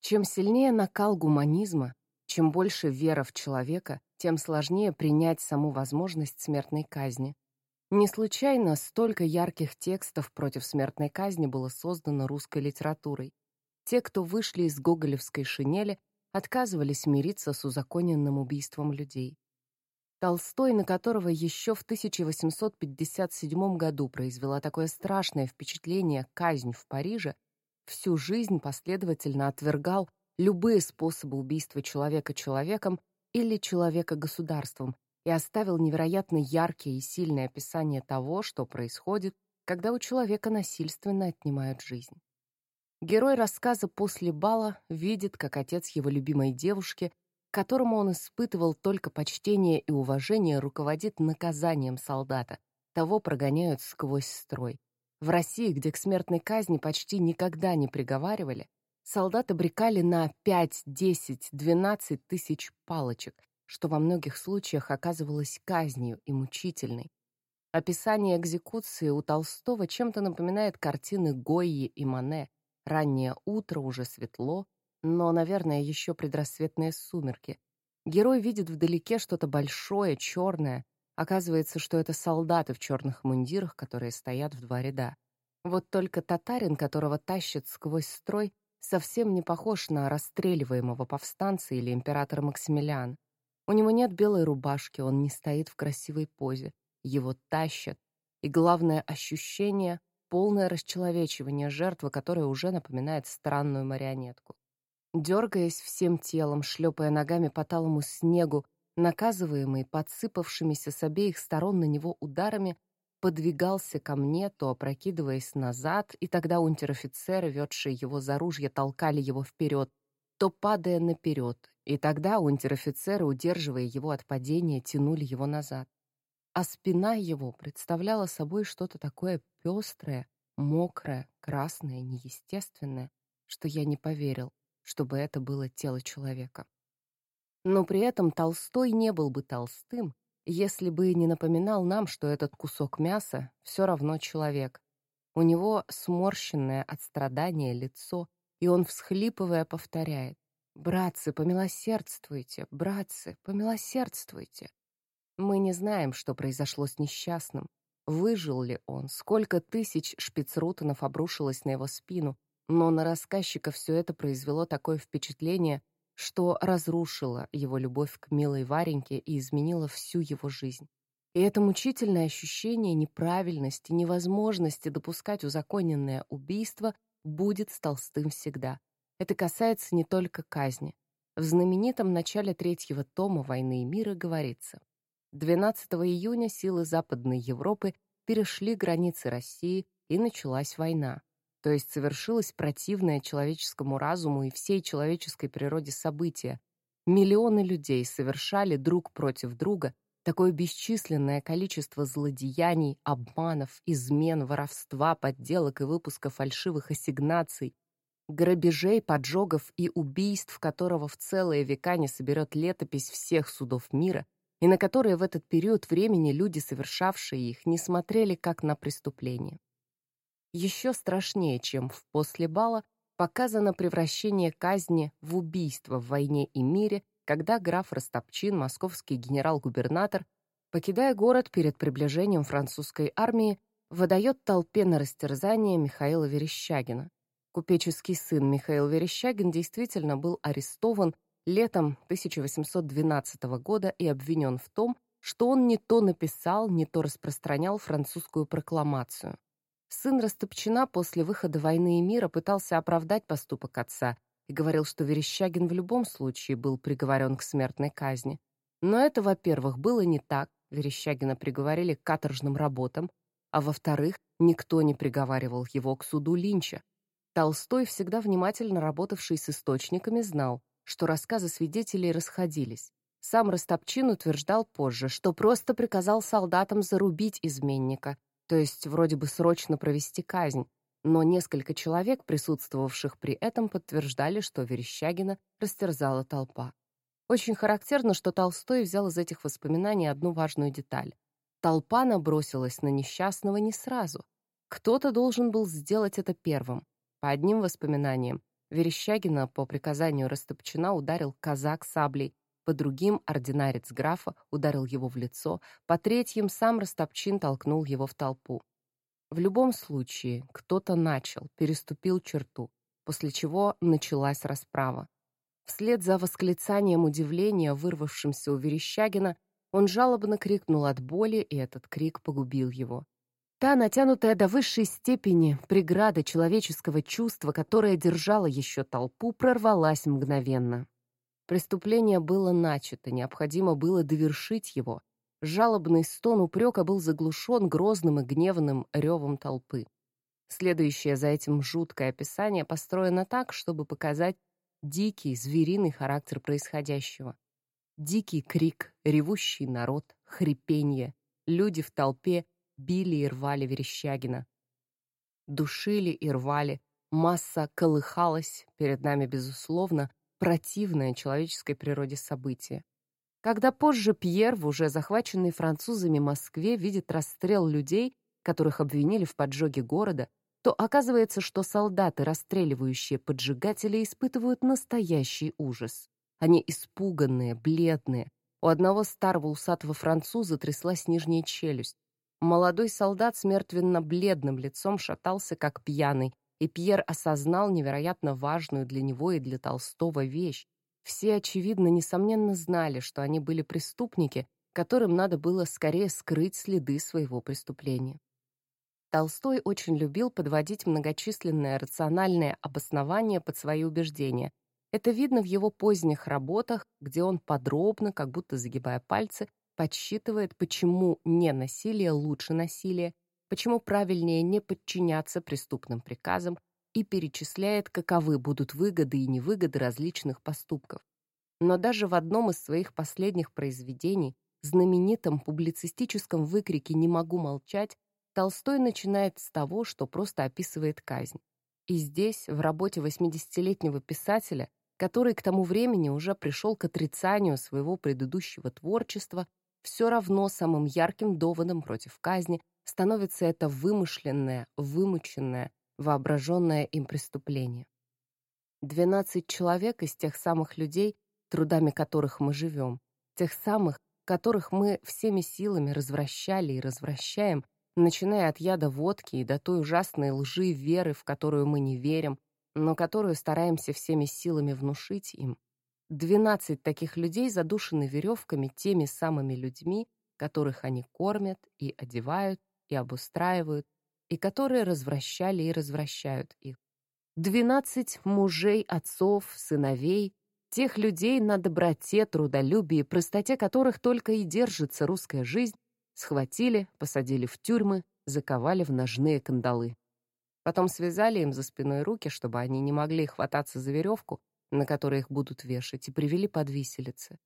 Чем сильнее накал гуманизма, чем больше вера в человека, тем сложнее принять саму возможность смертной казни. Не случайно столько ярких текстов против смертной казни было создано русской литературой. Те, кто вышли из гоголевской шинели, отказывались мириться с узаконенным убийством людей. Толстой, на которого еще в 1857 году произвела такое страшное впечатление казнь в Париже, всю жизнь последовательно отвергал любые способы убийства человека человеком или человека государством и оставил невероятно яркие и сильные описания того, что происходит, когда у человека насильственно отнимают жизнь. Герой рассказа «После бала» видит, как отец его любимой девушки, которому он испытывал только почтение и уважение, руководит наказанием солдата. Того прогоняют сквозь строй. В России, где к смертной казни почти никогда не приговаривали, солдат обрекали на 5, 10, 12 тысяч палочек, что во многих случаях оказывалось казнью и мучительной. Описание экзекуции у Толстого чем-то напоминает картины Гойи и Мане, Раннее утро, уже светло, но, наверное, еще предрассветные сумерки. Герой видит вдалеке что-то большое, черное. Оказывается, что это солдаты в черных мундирах, которые стоят в два ряда. Вот только татарин, которого тащат сквозь строй, совсем не похож на расстреливаемого повстанца или императора Максимилиана. У него нет белой рубашки, он не стоит в красивой позе. Его тащат. И главное ощущение полное расчеловечивание жертвы, которая уже напоминает странную марионетку. Дергаясь всем телом, шлепая ногами по талому снегу, наказываемый подсыпавшимися с обеих сторон на него ударами, подвигался ко мне, то опрокидываясь назад, и тогда унтер-офицеры, ведшие его за ружье, толкали его вперед, то падая наперед, и тогда унтер-офицеры, удерживая его от падения, тянули его назад а спина его представляла собой что-то такое пестрое, мокрое, красное, неестественное, что я не поверил, чтобы это было тело человека. Но при этом Толстой не был бы толстым, если бы не напоминал нам, что этот кусок мяса все равно человек. У него сморщенное от страдания лицо, и он, всхлипывая, повторяет «Братцы, помилосердствуйте! Братцы, помилосердствуйте!» Мы не знаем, что произошло с несчастным. Выжил ли он, сколько тысяч шпицрутенов обрушилось на его спину, но на рассказчика все это произвело такое впечатление, что разрушило его любовь к милой Вареньке и изменило всю его жизнь. И это мучительное ощущение неправильности, невозможности допускать узаконенное убийство будет с Толстым всегда. Это касается не только казни. В знаменитом начале третьего тома «Войны и мира» говорится 12 июня силы Западной Европы перешли границы России, и началась война. То есть совершилось противное человеческому разуму и всей человеческой природе событие. Миллионы людей совершали друг против друга такое бесчисленное количество злодеяний, обманов, измен, воровства, подделок и выпуска фальшивых ассигнаций, грабежей, поджогов и убийств, которого в целые века не соберет летопись всех судов мира, и на которые в этот период времени люди, совершавшие их, не смотрели как на преступление. Еще страшнее, чем в «После бала», показано превращение казни в убийство в «Войне и мире», когда граф Растопчин, московский генерал-губернатор, покидая город перед приближением французской армии, выдает толпе на растерзание Михаила Верещагина. Купеческий сын Михаил Верещагин действительно был арестован летом 1812 года и обвинен в том, что он не то написал, не то распространял французскую прокламацию. Сын Растопчина после выхода «Войны и мира» пытался оправдать поступок отца и говорил, что Верещагин в любом случае был приговорен к смертной казни. Но это, во-первых, было не так, Верещагина приговорили к каторжным работам, а во-вторых, никто не приговаривал его к суду Линча. Толстой, всегда внимательно работавший с источниками, знал, что рассказы свидетелей расходились. Сам Растопчин утверждал позже, что просто приказал солдатам зарубить изменника, то есть вроде бы срочно провести казнь, но несколько человек, присутствовавших при этом, подтверждали, что Верещагина растерзала толпа. Очень характерно, что Толстой взял из этих воспоминаний одну важную деталь. Толпа набросилась на несчастного не сразу. Кто-то должен был сделать это первым. По одним воспоминаниям, Верещагина по приказанию Растопчина ударил казак саблей, по другим ординарец графа ударил его в лицо, по третьим сам Растопчин толкнул его в толпу. В любом случае, кто-то начал, переступил черту, после чего началась расправа. Вслед за восклицанием удивления, вырвавшимся у Верещагина, он жалобно крикнул от боли, и этот крик погубил его. Та натянутая до высшей степени преграда человеческого чувства, которая держала еще толпу, прорвалась мгновенно. Преступление было начато, необходимо было довершить его. Жалобный стон упрека был заглушен грозным и гневным ревом толпы. Следующее за этим жуткое описание построено так, чтобы показать дикий, звериный характер происходящего. Дикий крик, ревущий народ, хрипенье, люди в толпе били и рвали Верещагина. Душили и рвали, масса колыхалась, перед нами, безусловно, противное человеческой природе событие. Когда позже Пьер в уже захваченной французами Москве видит расстрел людей, которых обвинили в поджоге города, то оказывается, что солдаты, расстреливающие поджигателей, испытывают настоящий ужас. Они испуганные, бледные. У одного старого усатого француза тряслась нижняя челюсть. Молодой солдат с мертвенно-бледным лицом шатался, как пьяный, и Пьер осознал невероятно важную для него и для Толстого вещь. Все, очевидно, несомненно знали, что они были преступники, которым надо было скорее скрыть следы своего преступления. Толстой очень любил подводить многочисленные рациональные обоснования под свои убеждения. Это видно в его поздних работах, где он подробно, как будто загибая пальцы, подсчитывает, почему не насилие лучше насилия, почему правильнее не подчиняться преступным приказам и перечисляет, каковы будут выгоды и невыгоды различных поступков. Но даже в одном из своих последних произведений, знаменитом публицистическом выкрике «Не могу молчать», Толстой начинает с того, что просто описывает казнь. И здесь, в работе 80-летнего писателя, который к тому времени уже пришел к отрицанию своего предыдущего творчества, все равно самым ярким доводом против казни становится это вымышленное, вымученное, воображенное им преступление. Двенадцать человек из тех самых людей, трудами которых мы живем, тех самых, которых мы всеми силами развращали и развращаем, начиная от яда водки и до той ужасной лжи веры, в которую мы не верим, но которую стараемся всеми силами внушить им, Двенадцать таких людей задушены веревками теми самыми людьми, которых они кормят и одевают, и обустраивают, и которые развращали и развращают их. Двенадцать мужей, отцов, сыновей, тех людей на доброте, трудолюбии, простоте которых только и держится русская жизнь, схватили, посадили в тюрьмы, заковали в ножные кандалы. Потом связали им за спиной руки, чтобы они не могли хвататься за веревку, на которой их будут вешать, и привели под виселицы.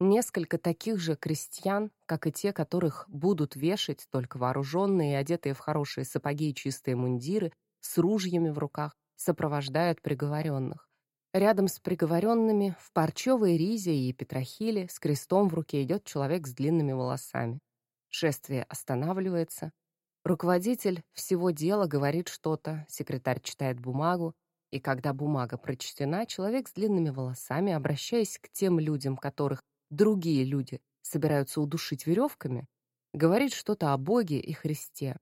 Несколько таких же крестьян, как и те, которых будут вешать, только вооруженные и одетые в хорошие сапоги и чистые мундиры, с ружьями в руках, сопровождают приговоренных. Рядом с приговоренными в парчевой ризе и петрохиле с крестом в руке идет человек с длинными волосами. Шествие останавливается. Руководитель всего дела говорит что-то, секретарь читает бумагу, и когда бумага прочтена, человек с длинными волосами, обращаясь к тем людям, которых другие люди собираются удушить веревками, говорит что-то о Боге и Христе.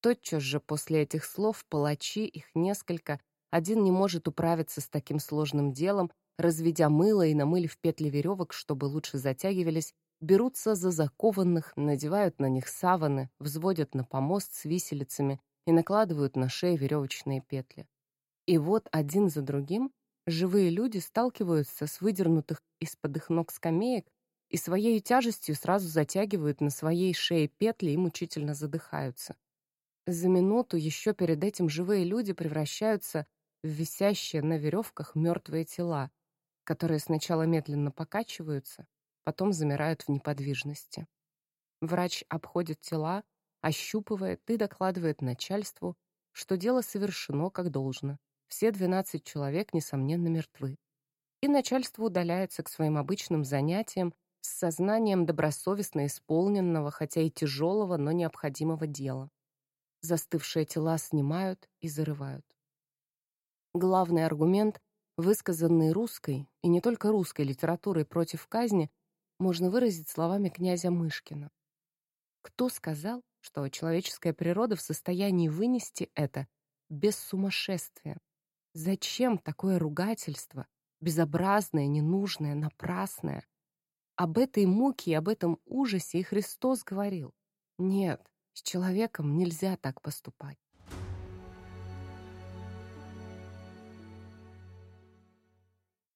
Тотчас же после этих слов палачи, их несколько, один не может управиться с таким сложным делом, разведя мыло и намылив петли веревок, чтобы лучше затягивались, берутся за закованных, надевают на них саваны, взводят на помост с виселицами и накладывают на шею веревочные петли. И вот один за другим живые люди сталкиваются с выдернутых из-под их ног скамеек и своей тяжестью сразу затягивают на своей шее петли и мучительно задыхаются. За минуту еще перед этим живые люди превращаются в висящие на веревках мертвые тела, которые сначала медленно покачиваются, потом замирают в неподвижности. Врач обходит тела, ощупывает и докладывает начальству, что дело совершено как должно, все 12 человек, несомненно, мертвы. И начальство удаляется к своим обычным занятиям с сознанием добросовестно исполненного, хотя и тяжелого, но необходимого дела. Застывшие тела снимают и зарывают. Главный аргумент высказанный русской, и не только русской литературой против казни, можно выразить словами князя Мышкина. Кто сказал, что человеческая природа в состоянии вынести это без сумасшествия? Зачем такое ругательство, безобразное, ненужное, напрасное? Об этой муке и об этом ужасе и Христос говорил. Нет, с человеком нельзя так поступать.